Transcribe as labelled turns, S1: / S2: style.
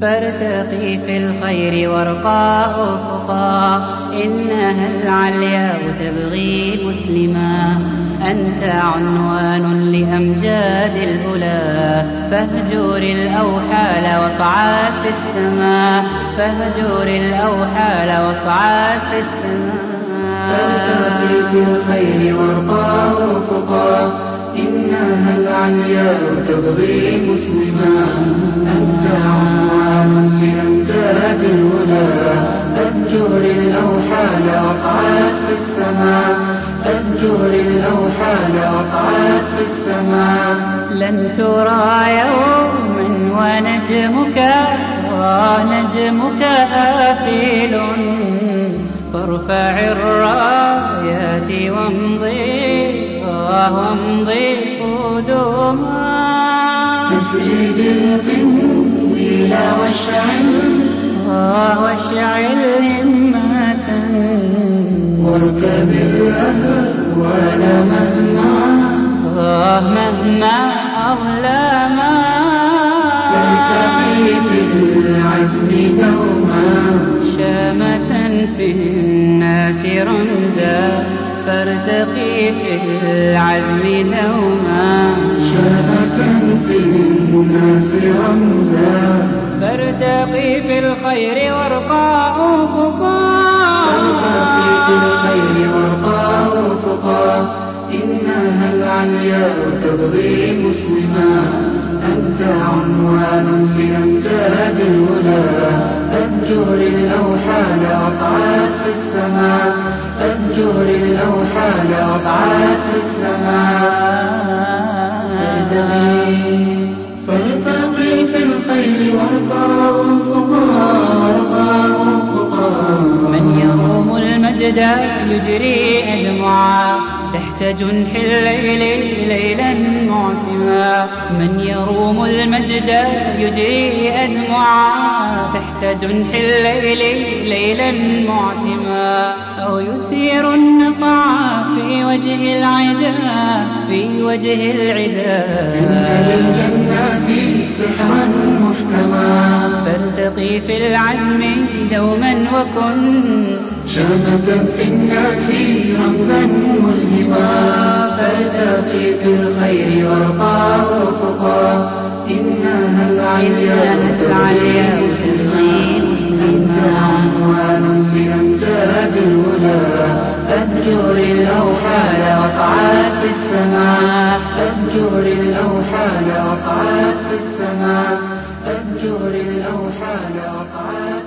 S1: فارتقي في الخير وارقى أفقا إنها العلياء تبغي مسلما. أنت عنوان لأمجاد الأولى. فاهجر الأوحال واصعد في السماء فاهجر الأوحال واصعد في السماء
S2: فارتقي في الخير وارقى أفقا إنها العلياء تبغي مسلما. فاهجر الأوحال واصعد في السماء. فاهجر الأوحال واصعد في السماء.
S1: لن ترى يوما ونجمك ونجمك آفل. فارفع الرايات وامضي وامضي قدما
S2: تسجد القنديل واشعل.
S1: واشعل
S2: واركب الأهوال مهما
S1: مهما أظلما
S2: ترتقي في العزم دوما.
S1: شامة في الناس رمزا. فارتقي في العزم دوما.
S2: شامة في الناس رمزا.
S1: فارتقي في الخير وارقى
S2: ترتقي تبغي مسلما. أنت عنوان لأمجاد الهدى فاهجر الأوحال واصعد في السماء. فاهجر الأوحال واصعد في السماء. فارتقي فارتقي في الخير وارقى أفقا وارقى أفقا
S1: من يروم المجد يجري أدمعا تحت جنح الليل ليلا معتما. من يروم المجد يجري أدمعا تحت جنح الليل ليلا معتما. أو يثير النقع في وجه العدا في وجه
S2: إن
S1: العدا
S2: للجنات سحرا محكما.
S1: فارتقي في العزم دوما وكن
S2: شامة في الناس رمزا ملهما فارتقي في الخير وارقى أفقا إنها العلياء تبغي مسلما؟ أنت عنوان لأمجاد الهدى. فاهجر الأوحال واصعد في السماء. فاهجر الأوحال واصعد في السماء. فاهجر الأوحال واصعد